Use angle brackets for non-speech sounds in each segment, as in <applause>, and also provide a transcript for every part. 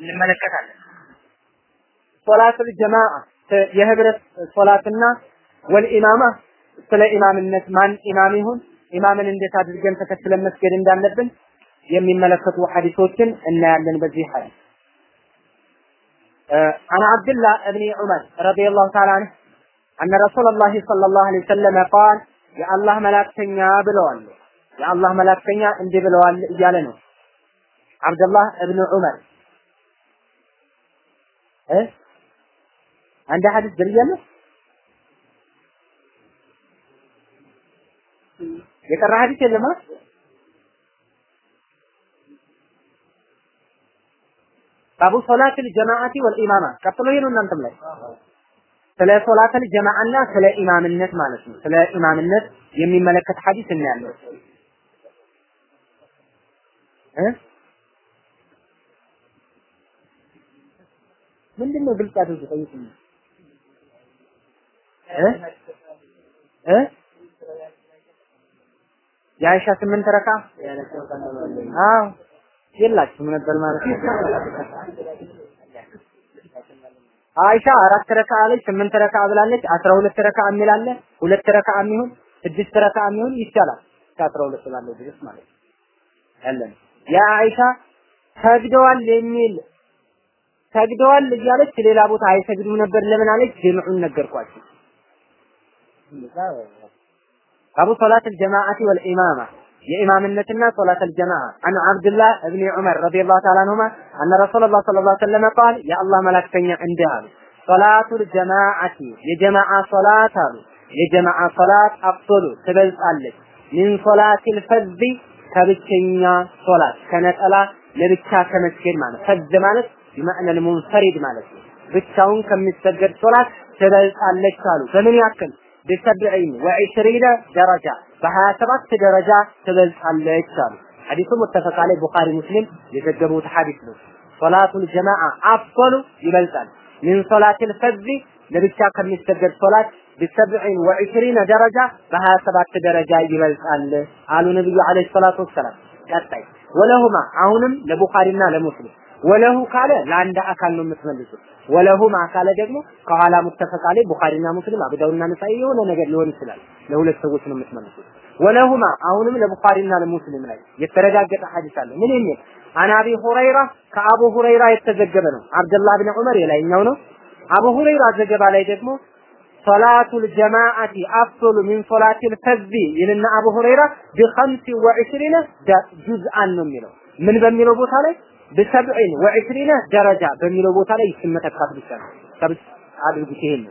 እንመለከታለን። ሶላቱል ጀማዓ የህብረት ሶላትና ወልኢማማ ስለ ኢማምነት ማን ኢማም ይሁን ኢማምን እንዴት አድርገን ተከትለን መስገድ እንዳለብን የሚመለከቱ ሐዲሶችን እናያለን በዚህ ሐዲስ عن عبد الله بن عمر رضي الله تعالى عنه أن رسول الله صلى الله عليه وسلم قال يا الله ملاكتنيا بلوال يا الله ملاكتنيا اندي بلوال إيالنو عبد الله بن عمر አንድ ሐዲስ ብያለሁ የቀረ ሐዲስ የለም ባቡ ሶላትል ጀማዓቲ ወልኢማማ ቀጥሎ ይሄ ነው እናንተም ላይ። ስለ ሶላተል ጀማዓና ስለ ኢማምነት ማለት ነው። ስለ ኢማምነት የሚመለከት ሐዲስ እናያለን። እ ምንድን ነው ግልጽ አድርጉ? ጠይቁኝ። እ? እ? የአይሻ ስምንት ረካ? አዎ። የላችሁም ነበር ማለት አይሻ አራት ረካ አለች፣ ስምንት ረካ ብላለች፣ አስራ ሁለት ረካ የሚል አለ። ሁለት ረካ የሚሆን ስድስት ረካ የሚሆን ይቻላል። ከአስራ ሁለት ባለው ድረስ ማለት ነው። ያለን የአይሻ ሰግደዋል የሚል ሰግደዋል እያለች ሌላ ቦታ አይሰግዱም ነበር። ለምን አለች? ጀምዑን ነገርኳችሁ። አቡ ሶላት አልጀማዓቲ ወልኢማማ የኢማምነትና ሶላት አልጀማዓ። አን አብድላህ እብኒ ዑመር ረዲየላሁ ተዓላ አንሁማ አነ ረሱላላህ ሰለላሁ ዐለይሂ ወሰለም ቃል የአላህ መላክተኛ እንዲህ አሉ። صلاة الجماعة የጀማዓ ሶላት አሉ። የጀማዓ ሶላት أفضل ትበልጣለች من صلاة الفذ ከብቸኛ ሶላት ከነጠላ ለብቻ ከመስገድ ማለት فذ ማለት بمعنى المنفرد ማለት ነው. ብቻውን ከሚሰገድ ሶላት ትበልጣለች አሉ። በምን ያክል? بسبعين وعشرين درجة بها سبعة درجة تبلس على الشام حديث متفق عليه بخاري مسلم يزجبوا تحديث له صلاة الجماعة أفضل يبلس من صلاة الفجر كم يتسجد صلاة بسبعين وعشرين درجة بها سبعة درجة يبلس قالوا النبي عليه الصلاة والسلام ቀጣይ ወለሁማ አሁንም ለቡኻሪና ለሙስሊም ወለሁ ካለ ለአንድ አካል ነው የምትመልሱት። ወለሁማ ካለ ደግሞ ከኋላ ሙተፈቅ ቡኻሪና ሙስሊም አቡ ዳውድና ነሳኢ የሆነ ነገር ሊሆን ይችላል። ለሁለት ሰዎች ነው የምትመልሱት። ولهما አሁንም ለቡኻሪና ለሙስሊም ላይ የተረጋገጠ ሐዲስ አለ። ምን የሚል? عن أبي هريرة ከአቡ ሁረይራ የተዘገበ ነው። አብደላህ ብን ዑመር የላይኛው ነው። አቡ ሁረይራ ዘገባ ላይ ደግሞ صلاة الجماعة أفضل من صلاة الفذ ይልና አቡ ሁረይራ بخمس وعشرين جزءا ነው የሚለው። ምን በሚለው ቦታ ላይ? بسبع وعشرين درجة በሚለው ቦታ ላይ የመተካት ብቻ ነው። አድርጉት ይሄን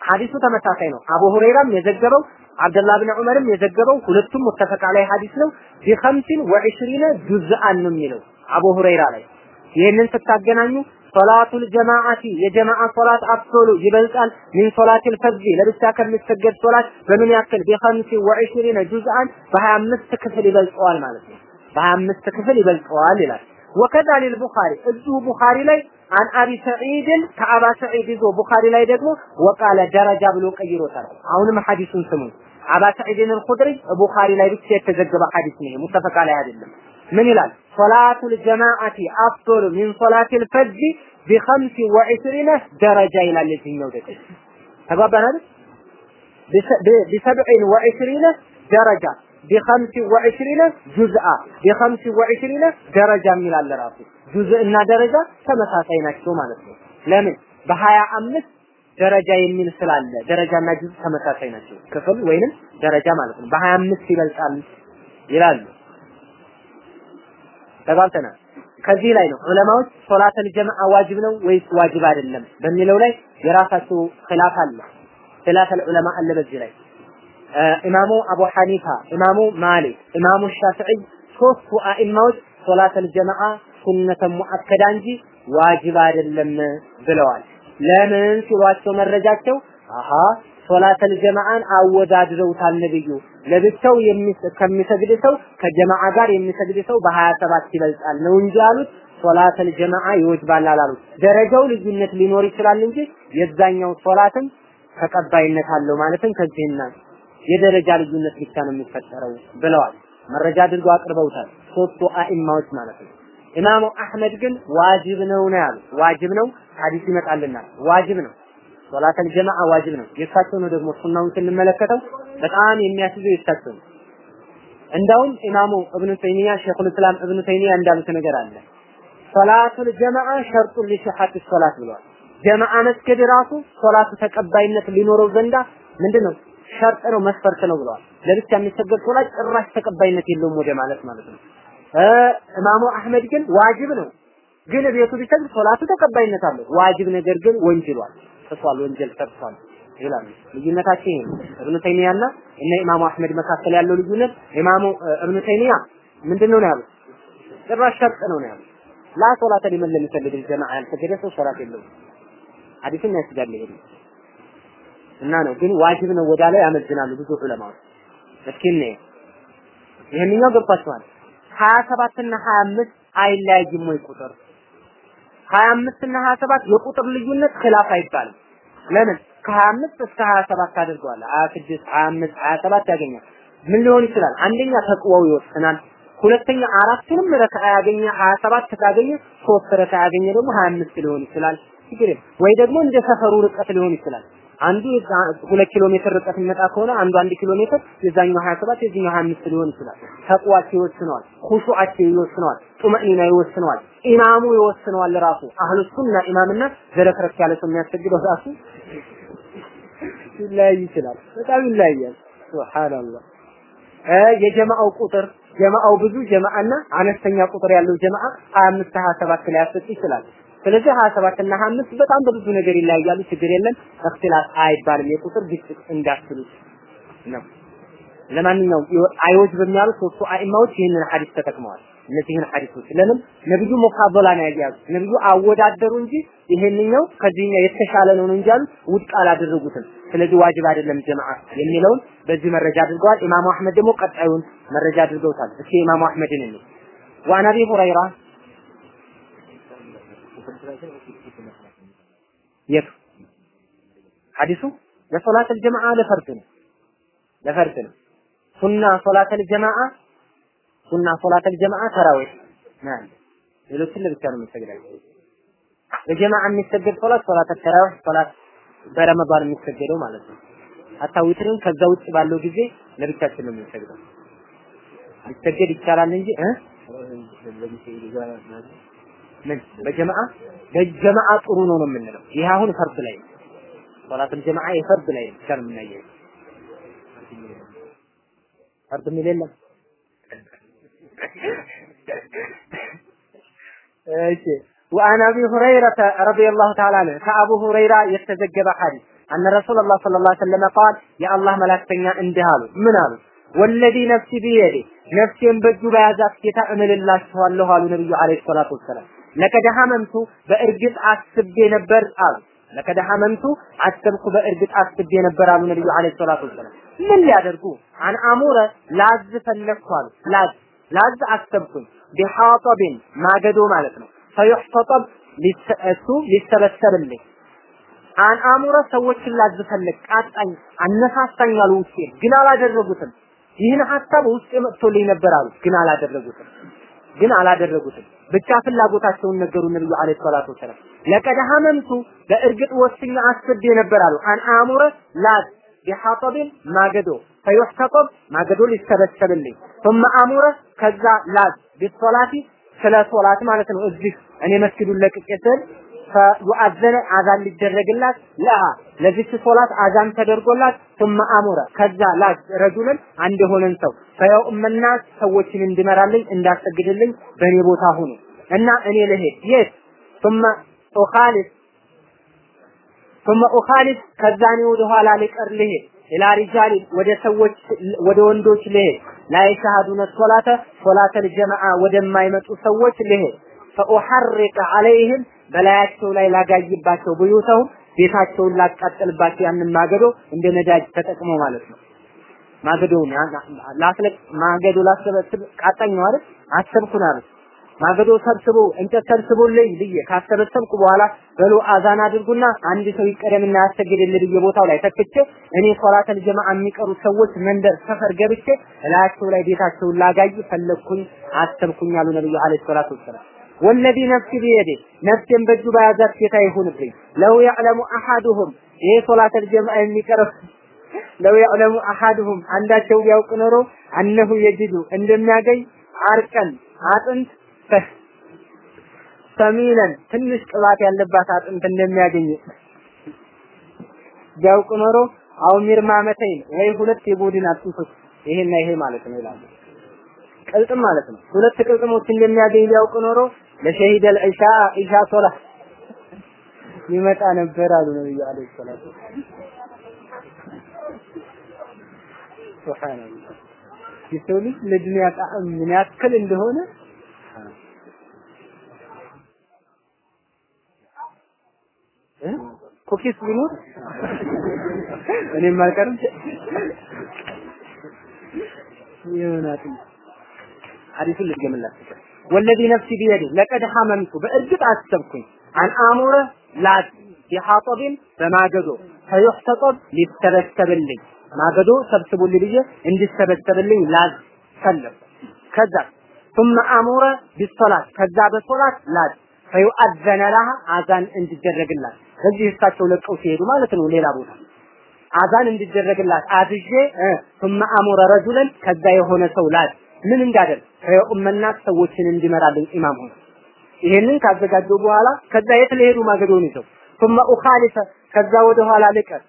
ሐዲሱ ተመሳሳይ ነው። አቡ ሁረይራም የዘገበው አብደላህ ብን ዑመርም የዘገበው ሁለቱም متفق عليه ሐዲስ ነው። بخمس وعشرين جزءا ነው የሚለው አቡ ሁረይራ ላይ። ይህንን ስታገናኙ صلاة الجماعة የጀማዓ ሶላት أفضل ይበልጣል من صلاة الفذ ለብቻ ከሚሰገድ ሶላት በምን ያክል بخمس وعشرين جزءا በሀያ አምስት ክፍል ይበልጠዋል ማለት ነው በሀያ አምስት ክፍል ይበልጠዋል ይላል وكذا للبخاري እዚሁ ቡኻሪ ላይ عن أبي سعيد ከአባ ሰዒድ ይዞ ቡኻሪ ላይ ደግሞ وقال درجة ብሎ ቀይሮታል። አሁንም ሐዲሱን ስሙ። አባ ሰዒድን አልኹድሪ ቡኻሪ ላይ ብቻ የተዘገበ ሐዲስ ነው፣ متفق عليه አይደለም። ምን ይላል? صلاة الجماعة أفضل من صلاة الفذ بخمس وعشرين درجة ይላል። የትኛው ደግሞ ተግባባን አይደል? بسبع وعشرين درجة بخمس وعشرين جزءا بخمس وعشرين ደረጃ የሚላል ራሱ ጁዝ እና ደረጃ ተመሳሳይ ናቸው ማለት ነው። ለምን በሀያ አምስት ደረጃ የሚል ስላለ ደረጃና ጁዝ ተመሳሳይ ናቸው። ክፍል ወይንም ደረጃ ማለት ነው። በሀያ አምስት ይበልጣል ይላሉ። ተባልተናል። ከዚህ ላይ ነው ዑለማዎች ሶላተል ጀማዓ ዋጅብ ነው ወይስ ዋጅብ አይደለም በሚለው ላይ የራሳቸው ኺላፍ አለ። ኺላፈል ዑለማ አለ በዚህ ላይ ኢማሙ አቡ ሐኒፋ፣ ኢማሙ ማሊክ፣ ኢማሙ ሻፊዒ ሶስቱ አኢማዎች ሶላተል ጀማዓ ሱነተ ሙአከዳ እንጂ ዋጅብ አይደለም ብለዋል። ለምን ሲሏቸው መረጃቸው አሃ ሶላተል ጀማዓን አወዳድረውታል ነብዩ ለብቻው ከሚሰግድ ሰው ከጀማዓ ጋር የሚሰግድ ሰው በሀያ ሰባት ይበልጣል ነው እንጂ አሉት ሶላተል ጀማዓ ይወጅባል አላሉት። ደረጃው ልዩነት ሊኖር ይችላል እንጂ የዛኛው ሶላትም ተቀባይነት አለው ማለትም ከዚህና የደረጃ ልዩነት ብቻ ነው የሚፈጠረው ብለዋል። መረጃ አድርገው አቅርበውታል ሶስቱ አኢማዎች ማለት ነው። ኢማሙ አህመድ ግን ዋጅብ ነው ነው ያሉት። ዋጅብ ነው ሐዲስ ይመጣልናል። ዋጅብ ነው ሶላተል ጀማዓ ዋጅብ ነው። ነው ደግሞ ሱናውን ስንመለከተው በጣም የሚያስይዘው ነው። እንዳውም ኢማሙ እብኑ ተይሚያ ሼኹል እስላም እብኑ ተይሚያ እንዳሉት ነገር አለ። ሶላቱል ጀማዓ شرط لصحة الصلاة ብለዋል። ጀማዓ መስገድ ራሱ ሶላቱ ተቀባይነት ሊኖረው ዘንዳ ምንድነው ሸርጥ ነው መስፈርት ነው ብለዋል። ለብቻ የሚሰገድ ሶላት ጭራሽ ተቀባይነት የለውም ወደ ማለት ማለት ነው። ኢማሙ አህመድ ግን ዋጅብ ነው። ግን ቤቱ ቢሰግድ ሶላቱ ተቀባይነት አለው። ዋጅብ ነገር ግን ወንጅሏል፣ ጥሷል፣ ወንጀል ሰርቷል ይላሉ። ልዩነታቸው ይሄ ነው። እብኑ ተይሚያና እነ ኢማሙ አህመድ መካከል ያለው ልዩነት ኢማሙ እብኑ ተይሚያ ምንድነው ነው ያሉት? ጭራሽ ሸርጥ ነው ነው ያሉት። ላ ሶላተ ሊመን ለም ይሰግድ ጀማዓ ሰው ሶላት የለውም። ሐዲስም ያስጋል ይሄ እና ነው ግን ዋጅብ ነው ወዳለ ያመዝናሉ ብዙ ዑለማዎች። እስኪ እንየው ይሄንኛው ገብቷችኋል። 27 እና 25 አይለያይም ወይ ቁጥር 25 እና 27 የቁጥር ልዩነት ኺላፍ አይባልም። ለምን ከ25 እስከ 27 አድርገዋል። 26 25 27 ያገኛል። ምን ሊሆን ይችላል? አንደኛ ተቅዋው ይወስናል። ሁለተኛ አራቱንም ረካ ያገኘ 27 ካገኘ ሶስት ረካ ያገኘ ደግሞ 25 ሊሆን ይችላል። ችግር ወይ ደግሞ እንደ ሰፈሩ ርቀት ሊሆን ይችላል። አንዱ ሁለት ኪሎ ሜትር ርቀት የሚመጣ ከሆነ አንዱ አንድ ኪሎ ሜትር የዛኛው 27 የዚህኛው 25 ሊሆን ይችላል። ተቅዋቸው ይወስነዋል። ኹሹዓቸው ይወስነዋል። ጡመኒና ይወስነዋል። ኢማሙ ይወስነዋል። ራሱ አህሉ ሱና ኢማምና ዘረክረክ ያለ ሰው የሚያሰግደው ራሱ ይለያይ ይችላል። በጣም ይለያያል። ሱብሃንአላህ የጀማዓው ቁጥር ጀማዓው ብዙ ጀማዓና አነስተኛ ቁጥር ያለው ጀማዓ 25 27 ላይ ይችላል። ስለዚህ 27 እና 25 በጣም በብዙ ነገር ይለያያሉ። ችግር የለም። እክትላፍ አይባልም። የቁጥር ግጭት እንዳትሉት ነው። ለማንኛውም አይወጅ በሚያሉ ሶስቱ አኢማዎች ይህንን ሐዲስ ተጠቅመዋል። እነዚህን ሐዲሶች ለምን ነብዩ ሙካበላ ነው ያያዙ። ነብዩ አወዳደሩ እንጂ ይሄንኛው ከዚህኛው የተሻለ ነው እንጂ አሉ ውድቅ አላደረጉትም። ስለዚህ ዋጅብ አይደለም ጀማዓ የሚለውን በዚህ መረጃ አድርገዋል። ኢማሙ አህመድ ደግሞ ቀጣዩን መረጃ አድርገውታል። እስኪ ኢማሙ አህመድን እንይ። وعن أبي هريرة የቱ ሐዲሱ ለሶላተል ጀማዓ ለፈርድ ነው ለፈርድ ነው። ሱና ሶላተል ጀማዓ ሱና ሶላተል ጀማዓ ተራዊህ ናም ሌሎችን ለብቻ ነው የምንሰግዳቸው። ለጀማዓ የሚሰገድ ሶላት ሶላተል ተራዊህ ሶላት በረመዳን የሚሰገደው ማለት ነው ሀታ ዊትርን ከዛ ውጭ ባለው ጊዜ ለብቻችን ነው የምንሰግደው ሊሰገድ ይቻላል እንጂ እ ምን በጀማዓ በጀማዓ ጥሩ ነው ነው የምንለው። ይሄ አሁን ፈርድ ላይ ነው። ጀማዓ የፈርድ ላይ ብቻ ነው የምናየው። ፈርድ የሚል እሺ وعن ابي هريره رضي الله تعالى عنه ከአቡ ሁረይራ የተዘገበ ሐዲስ أن رسول الله صلى الله عليه وسلم قال يا الله መላእክተኛ እንዲህ አሉ ምን አሉ ወለዲ ነፍሲ ቢየዲ ነፍሴን በእጁ በያዛት ጌታ እምልላችኋለሁ አሉ ነብዩ አለይሂ ሰላቱ ወሰላም ለቀደ ሐመምቱ በእርግጥ አስቤ ነበር አሉ ለቀደ ሐመምቱ አሰብኩ በእርግጥ አስቤ ነበር አሉ ነብዩ አለይሂ ሰላቱ ወሰላም ምን ሊያደርጉ አን አሙረ ላዝ ፈለግኩ አሉ ላዝ ላዝ አሰብኩኝ ቢሐጠብን ማገዶ ማለት ነው ፈዩሕተጠብ እሱ ሊሰበሰብልኝ አን ሰዎችን ላዝ ቃጣኝ አነሳሳኝ አሉ ውስጤ። ግን አላደረጉትም። ይህን ሀሳብ ውስጤ መጥቶልኝ ነበር አሉ። ግን አላደረጉትም። ግን አላደረጉትም። ብቻ ፍላጎታቸውን ነገሩ ነብዩ አለይሂ ሰላቱ ወሰላም። ለቀድ ሐመምቱ በእርግጥ ወስኛ አስቤ ነበር አሉ። አን ላዝ ቢሐጠብን ማገዶ ፈዩሕተጠብ ማገዶ ሊሰበሰብልኝ። ثم አሙረ ከዛ ላዝ ቢሶላቲ ስለ ሶላት ማለት ነው እዚህ እኔ መስጊዱን ለቅቄ ስል ፈዩአዘነ አዛን ሊደረግላት ለሃ ለዚች ሶላት አዛን ተደርጎላት ثم አሙረ ከዛ ላዝ ረጁልን አንድ የሆነን ሰው ፈያው እመናስ ሰዎችን እንድመራልኝ እንዳሰግድልኝ በእኔ ቦታ ሁኑ እና እኔ ልሄድ የት ثم ኡኻሊፍ ثم ኡኻሊፍ ከዛ እኔ ወደ ኋላ ልቀር ልሄድ ኢላ ሪጃሊ ወደ ሰዎች ወደ ወንዶች ልሄድ ላ የሻሃዱነ ሶላተ ሶላተል ጀማዓ ወደማይመጡ ሰዎች ልሄድ فأحرق عليهم በላያቸው ላይ ላጋይባቸው بيوتهم ቤታቸውን ላቃጠልባቸው ያንን ማገዶ እንደ ነዳጅ ተጠቅመው ማለት ነው። ማገዶውን ላስለቅ ማገዶ ቃጣኝ ነው አይደል? አሰብኩን አለ ማገዶ ሰብስቦ እንጨት ሰብስቦልኝ ብዬ ካሰበሰብኩ በኋላ በሎ አዛን አድርጉና አንድ ሰው ይቀደምና ያሰግድልኝ ብዬ ቦታው ላይ ተክቼ እኔ ሶላተል ጀማዓ የሚቀሩ ሰዎች መንደር ሰፈር ገብቼ እላያቸው ላይ ቤታቸውን ላጋይ ፈለግኩኝ አሰብኩኝ አሉ ነብዩ عليه الصلاة والسلام። والذي نفسي بيده ነፍሴን በእጁ በያዛት ጌታ ይሁንብኝ لو يعلم أحدهم ይሄ ሶላተል ጀምዓ የሚቀረብ <laughs> ለው ያዕለሙ አሐዱሁም አንዳቸው ቢያውቅ ኖሮ አነሁ የጅዱ እንደሚያገኝ አርቀን አጥንት ሰሚነን ትንሽ ቅባት ያለባት አጥንት እንደሚያገኝ ቢያውቅ ኖሮ አው ሚርማመተይን ወይ ሁለት የጎድን አጥንቶች ይሄና ይሄ ማለት ነው ይላሉ። ቅልጥም ማለት ነው። ሁለት ቅልጥሞች እንደሚያገኝ ቢያውቅ ኖሮ ለሸሂድ አልኢሻ ኢሻ ሶላት ይመጣ ነበር አሉ ነብዩ አለይሂ ሰላቱ ሱብሃንአላህ የሰው ልጅ ለዱንያ ጣዕም ምን ያክል እንደሆነ ኩኪስ ቢኖር? እኔም አልቀርም። ይሆናል ሐዲሱን ልድገምላችሁ والذي نفسي بيده لقد هممت። በእርግጥ አሰብኩኝ። أن آمر ላዝ بحطب በማገዶ فيحتطب ሊሰበሰብልኝ። ማገዶ ሰብስቡልኝ ብዬ እንዲሰበሰብልኝ ላዝ ፈለግ ከዛ ثم آمر بالصلاة። ከዛ በሶላት ላዝ فيؤذن لها አዛን እንዲደረግላት ከዚህ እሳቸው ለቀው ሲሄዱ ማለት ነው ሌላ ቦታ አዛን እንዲደረግላት አዝዤ ثم አሙረ ረጁለን ከዛ የሆነ ሰው ላዝ ምን እንዳደርግ ከየኡመናት ሰዎችን እንዲመራልኝ ኢማም ሆነ ይሄንን ካዘጋጀው በኋላ ከዛ የት ለሄዱ ማገዶን ይዘው ثم اخالف ከዛ ወደ ኋላ ልቀር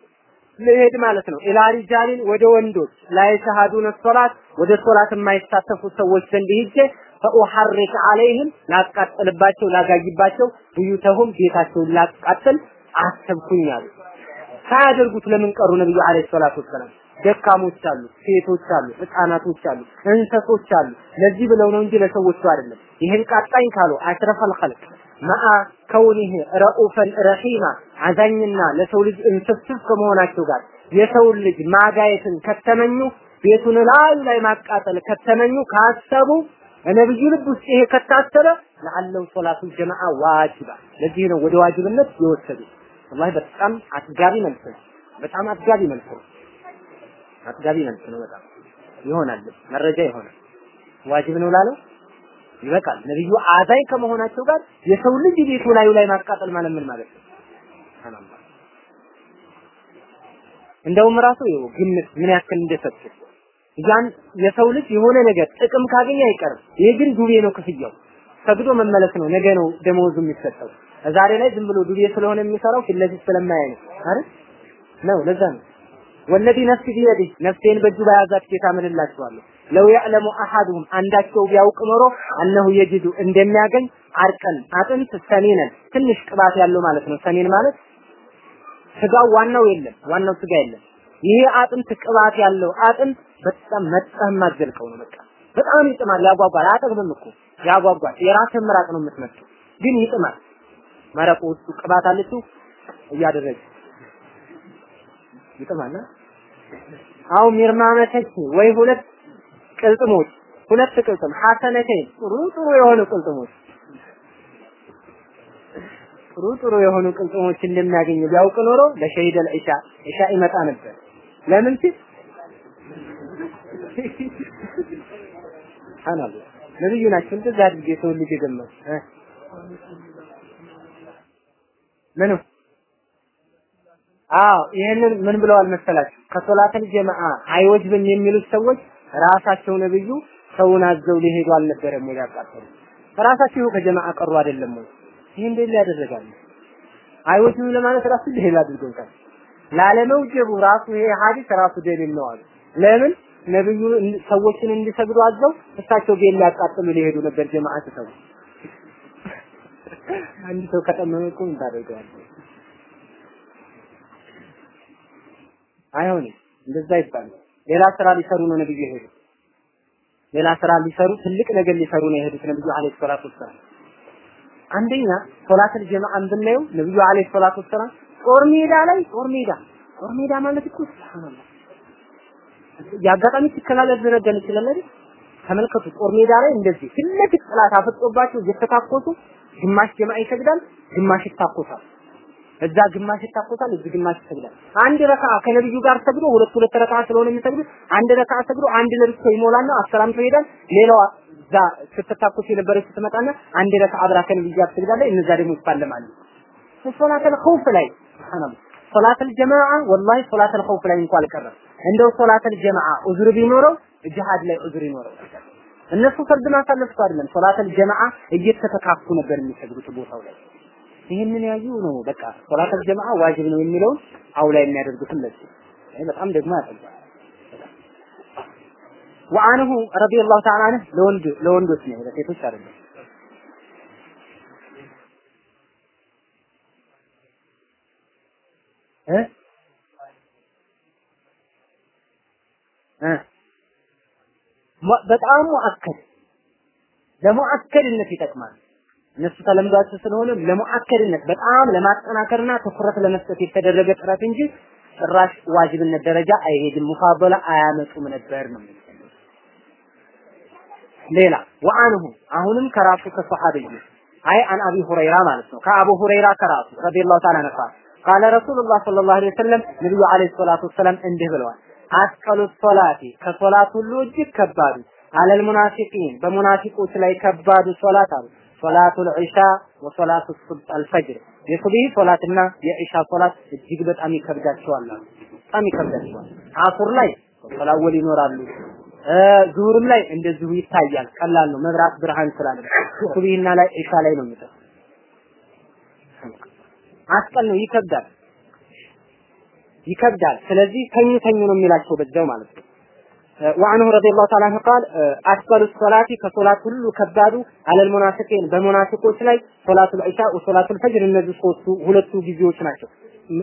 ልሄድ ማለት ነው ኢላ ሪጃሊን ወደ ወንዶች ላይ ሸሃዱነ ሶላት ወደ ሶላት የማይሳተፉ ሰዎች ዘንድ ሂጄ ፈኡሐሪክ አለይህም ላቃጥልባቸው ላጋይባቸው ብዩተሁም ቤታቸውን ላቃጥል አሰብኩኝ አሉ። ሳያደርጉት ለምን ቀሩ ነብዩ አለይሂ ሰላቱ ወሰላም? ደካሞች አሉ ሴቶች አሉ ህፃናቶች አሉ እንሰሶች አሉ። ለዚህ ብለው ነው እንጂ ለሰዎቹ አይደለም። ይሄን ቃጣኝ ካሉ አሽረፈል ኸልቅ መአ ከውኒህ ረኡፈን ረሂማ አዛኝና ለሰው ልጅ እንስፍስፍ ከመሆናቸው ጋር የሰውን ልጅ ማጋየትን ከተመኙ ቤቱን ላዩ ላይ ማቃጠል ከተመኙ ካሰቡ ነብዩ ልብ ውስጥ ይሄ ከታሰረ ለአለው ሶላቱ ጀማዓ ዋጅባ ለዚህ ነው ወደ ዋጅብነት የወሰዱ ወላሂ በጣም አጥጋቢ መልስ ነው። በጣም አጥጋቢ መልስ ነው። አጥጋቢ መልስ ነው በጣም ይሆናል። መረጃ ይሆናል። ዋጅብ ነው ላለው ይበቃል። ነብዩ አዛኝ ከመሆናቸው ጋር የሰው ልጅ ቤቱ ላዩ ላይ ማቃጠል ማለት ምን ማለት ነው? ሱብሃንአላህ። እንደውም ራሱ ይኸው ግምት ምን ያክል እንደሰጡ ያን የሰው ልጅ የሆነ ነገር ጥቅም ካገኘ አይቀርም። ይሄ ግን ዱቤ ነው ክፍያው። ሰግዶ መመለስ ነው። ነገ ነው ደመወዙ የሚሰጠው ዛሬ ላይ ዝም ብሎ ዱቤ ስለሆነ የሚሰራው ፊት ለፊት ስለማያይ ነው። አይደል? ነው ለዛ ነው። والذي نفسي بيده ነፍሴን በእጁ በያዛት ጌታ ምንላችኋለሁ لو يعلم أحدهم አንዳቸው ቢያውቅ ኖሮ أنه يجد እንደሚያገኝ عرقا አጥንት سمينا ትንሽ ቅባት ያለው ማለት ነው። سمين ማለት ስጋው ዋናው የለም ዋናው ስጋ የለም። ይሄ አጥንት ቅባት ያለው አጥንት በጣም መጣህ ማዘልቀው ነው። በቃ በጣም ይጥማል ያጓጓል። አጠግብም እኮ። ያጓጓል። የራስህ ምራቅ ነው የምትመጣው ግን ይጥማል መረቁ ውስጡ ቅባት አለችው እያደረገ ይጥማል አው ሚርማመተች ወይ ሁለት ቅልጥሞች ሁለት ቅልጥም ሐሰነተይን ጥሩ ጥሩ የሆኑ ቅልጥሞች ጥሩ ጥሩ የሆኑ ቅልጥሞች እንደሚያገኝ ቢያውቅ ኖሮ ለሸሂድ አልኢሻ ኢሻ ይመጣ ነበር። ለምን ሲል? ሱብሃንአላህ። ነብዩ ናቸው እንደዛ አድርጌ ሰው ልጅ የገመቱ ምኑ አዎ ይሄንን ምን ብለዋል መሰላችሁ? ከሶላተል ጀማዓ አይወጅብም የሚሉት ሰዎች ራሳቸው ነብዩ ሰውን አዘው ሊሄዱ አልነበረም ወይ ያቃጠሉ? ራሳቸው ከጀማዓ ቀሩ አይደለም ወይ? ይሄ እንዴት ያደረጋሉ አይወጅብም ለማለት ራሱ ደሊል አድርገውታል። ላለመውጀቡ ራሱ ይሄ ሐዲስ ራሱ ደሊል ነው አሉ። ለምን? ነብዩ ሰዎችን እንዲሰግዱ አዘው እሳቸው ቤት ሊያቃጥሉ ሊሄዱ ነበር ጀማዓ ተሰው አንድ ሰው ከጠመመ እኮ ምን ታደርገዋለህ? አይሆንም። እንደዛ ይባላል ሌላ ስራ ሊሰሩ ነው ነብዩ የሄዱት። ሌላ ስራ ሊሰሩ ትልቅ ነገር ሊሰሩ ነው የሄዱት ነብዩ አለይሂ ሰላቱ ወሰላም። አንደኛ ሶላተል ጀማዓን ብናየው ነብዩ አለይሂ ሰላቱ ወሰላም ጦር ሜዳ ላይ ጦር ሜዳ። ጦር ሜዳ ማለት እኮ ሱብሃንአላህ። የአጋጣሚ ሲከላለል ልንረዳን ይችላል አይደል? ተመልከቱ። ጦር ሜዳ ላይ እንደዚህ ፊት ለፊት ጥላት አፍጦባቸው እየተታኮሱ ግማሽ ጀማዓ ይሰግዳል ግማሽ ይታኮሳል እዛ ግማሽ ይታኮሳል እዚህ ግማሽ ይሰግዳል አንድ ረካ ከነብዩ ጋር ሰግዶ ሁለት ሁለት ረካ ስለሆነ የሚሰግዱት አንድ ረካ ሰግዶ አንድ ለብቻ ይሞላና አሰላምቶ ይሄዳል ሌላው እዛ ስትታኩስ የነበረች ስትመጣና አንድ ረካ አብራ ከነብዩ ጋር ትሰግዳለች። እነዛ ደግሞ ይፋለማሉ። ሶላተል ኸውፍ ላይ ሱብሃንአላህ ሶላተል ጀማዓ ወላሂ ሶላተል ኸውፍ ላይ እንኳን አልቀረም። እንደው ሶላተል ጀማዓ ዑዝር ቢኖረው ጅሃድ ላይ ዑዝር ይኖረው እነሱ ፈርድ ማሳለፍ አይደለም ሶላተል ጀማዓ እየተተካኩ ነበር የሚሰግዱት ቦታው ላይ። ይህንን ያዩ ነው በቃ ሶላተል ጀማዓ ዋጅብ ነው የሚለውን አውላ የሚያደርጉትም ለዚህ በጣም ደግሞ ያጠቃል ወአንሁ ረዲየላሁ ተዓላ ዐንሁ ለወንድ ለወንዶች ነው ለሴቶች አይደለም። እ? እ በጣም ሙአከድ ለሙአከድነት ይጠቅማል። እነሱ ተለምዷቸው ስለሆነ ለሙአከድነት በጣም ለማጠናከርና ትኩረት ለመስጠት የተደረገ ጥረት እንጂ ጭራሽ ዋጅብነት ደረጃ አይሄድም። ሙፋደላ አያመጡም ነበር ነው ሌላ وعنه አሁንም ከራሱ ከሰሐቢዩ አይ عن أبي هريرة ማለት ነው ከአቡ ሁረይራ ከራሱ رضي الله تعالى عنه قال رسول الله صلى الله عليه وسلم ነብዩ عليه الصلاة والسلام እንዲህ ብለዋል أثقل الصلاة ከሶላት ሁሉ እጅግ ከባዱ። على المنافقين በሙናፊቆች ላይ ከባዱ ሶላት አሉ። صلاة العشاء وصلاة አልፈጅር። የሱብሂ ሶላትና የዒሻ ሶላት እጅግ በጣም ይከብዳቸዋል በጣም ይከብዳቸዋል። አሱር ላይ ሶላወል ይኖራሉ። ዙሁርም ላይ እንደዚሁ ይታያል። ቀላል ነው። መብራት ብርሃን ስላለ ሱብሂና ላይ ዒሻ ላይ ነው የሚጠፋው አስቀል ነው። ይከብዳል ይከብዳል። ስለዚህ ተኙ ተኙ ነው የሚላቸው በዛው ማለት ነው። وعنه رضي الله تعالى عنه قال أفضل الصلاة كصلاة كل كباد على المنافقين ላይ صلاة العشاء وصلاة الفجر እነዚህ ሶስቱ ሁለቱ ጊዜዎች ናቸው።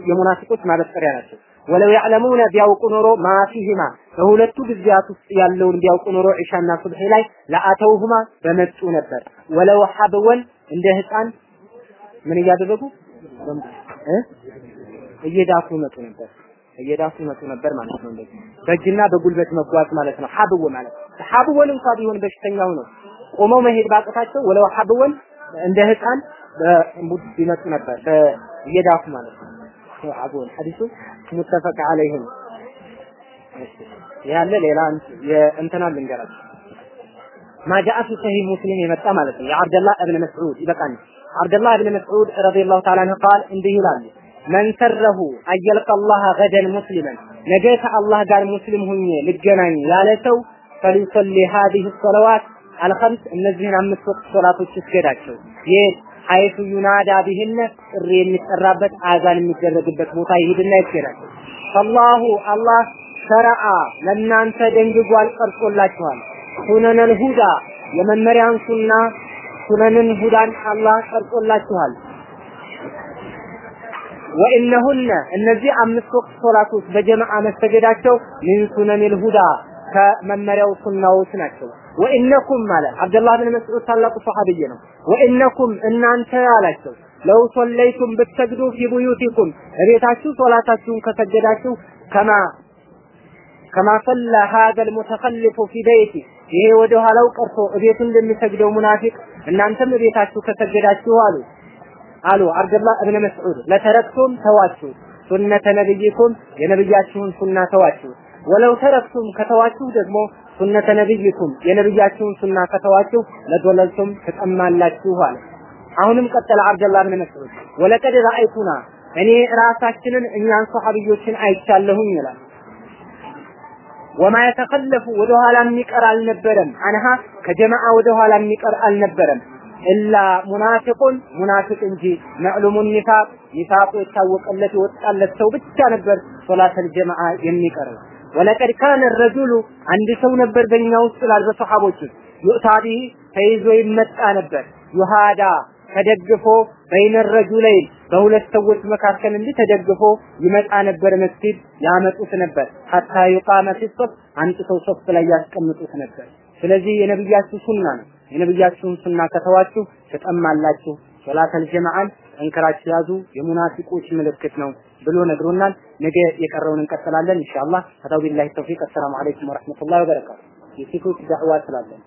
የሙናፊቆች ማበጠሪያ ናቸው። ወለው ያዕለሙነ ቢያውቁ ኖሮ ማፊህማ በሁለቱ ጊዜያት ውስጥ ያለውን ቢያውቁ ኖሮ ዒሻና ሱብሒ ላይ ለአተውሁማ በመጡ ነበር። ወለው ሐብወን እንደ ህፃን ምን እያደረጉ እየዳፉ ይመጡ ነበር እየዳፉ ይመጡ ነበር ማለት ነው። እንደዚህ በእጅና በጉልበት መጓዝ ማለት ነው። ሐብወ ማለት ሐብወን እንኳን ቢሆን በሽተኛው ነው ቆመው መሄድ ባቅታቸው ወለው ሐብወን እንደ ህፃን ይመጡ ነበር እየዳፉ ማለት ነው። ሐብወን ሐዲሱ ሙተፈቅ ዐለይህ ነው። ያለ ሌላ የእንትና ልንገራችሁ ማጃአ ፊ ሰሂህ ሙስሊም የመጣ ማለት ነው። የአብደላህ እብን መስዑድ ይበቃል። አብደላህ እብን መስዑድ ረዲየላሁ ተዓላ ዐንሁ ቃል እንዲህ ይላሉ መን ሰረሁ አየልቀ አላህ ገደን ሙስሊመን ነገ ከአላህ ጋር ሙስሊም ሁኜ ልገናኝ ያለ ሰው ፈሊሰሊ ሀዲህ ሰለዋት አልኸምስ እነዚህን አምስት ወቅት ሶላቶች ይስገዳቸው። ሐይቱ ዩናዳ ቢህነ ጥሪ የሚጠራበት አዛን የሚደረግበት ቦታ ይሄድና ይስገዳል። ፈላሁ አላህ ሸረአ ለእናንተ ደንግጓል ቀርጾላችኋል። ሱነነል ሁዳ የመመሪያን ሱና ሱነንን ሁዳን አላህ ቀርጾላችኋል። ወኢነሁነ እነዚህ አምስት ወቅት ሶላቶች በጀማዓ መሰገዳቸው ሚን ሱነኒል ሁዳ ከመመሪያው ሱናዎች ናቸው። ወኢነኩም ማለት አብደላህ ብን መስዑድ ታላቁ ሰሐቢይ ነው። ወኢነኩም እናንተ አላቸው ለው ሶለይቱም ብትሰግዱ ፊ ቡዩቲኩም እቤታችሁ ሶላታችሁን ከሰገዳችሁ ከማ ከማ ሰላ ሀዘል ሙተኸልፉ ፊ በይቲ ይሄ ወደ ኋላው ቀርቶ እቤቱ እንደሚሰግደው ሙናፊቅ እናንተም እቤታችሁ ከሰገዳችሁ አሉ አሉ አብደላህ እብነ መስዑድ። ለተረክቱም ተዋችሁ ሱነተ ነብይኩም የነብያችሁን ሱና ተዋችሁ። ወለው ተረክቱም ከተዋችሁ ደግሞ ሱነተ ነብይኩም የነብያችሁን ሱና ከተዋችሁ ለዶለልቱም ትጠማላችሁ አለ አሁንም ቀጠለ አብደላህ እብነ መስዑድ። ወለቀድ ረአይቱና እኔ ራሳችንን እኛን ሰሐቢዮችን አይቻለሁኝ ይላል። ወማ የተከለፉ ወደ ኋላ የሚቀር አልነበረም። አንሃ ከጀማዓ ወደ ኋላ የሚቀር አልነበረም ኢላ ሙናፊቁን ሙናፊቅ እንጂ መዕሉሙን ኒፋቅ ኒፋቁ የታወቀለት የወጣለት ሰው ብቻ ነበር ሶላተል ጀማዓ የሚቀረው። ወለቀድ ካነ ረጁሉ አንድ ሰው ነበር በእኛ ውስጥ ላል በሰሐቦች ዩእታ ቢሂ ተይዞ ይመጣ ነበር ዩሃዳ ተደግፎ በይነ ረጁለይን በሁለት ሰዎች መካከል እንዲህ ተደግፎ ይመጣ ነበር መስጊድ ያመጡት ነበር حتى يقام في الصف አንድ ሰው ሶፍ ላይ ያስቀምጡት ነበር ስለዚህ የነብያችሁ ሱና ነው የነብያችሁን ሱና ከተዋችሁ ትጠማላችሁ ሶላተል ጀማዓን አጥብቃችሁ ያዙ። የሙናፊቆች ምልክት ነው ብሎ ነግሮናል። ነገ የቀረውን እንቀጥላለን። إن شاء الله። وبالله التوفيق። السلام عليكم ورحمة الله وبركاته። የሴቶች ዳዕዋ ስላለን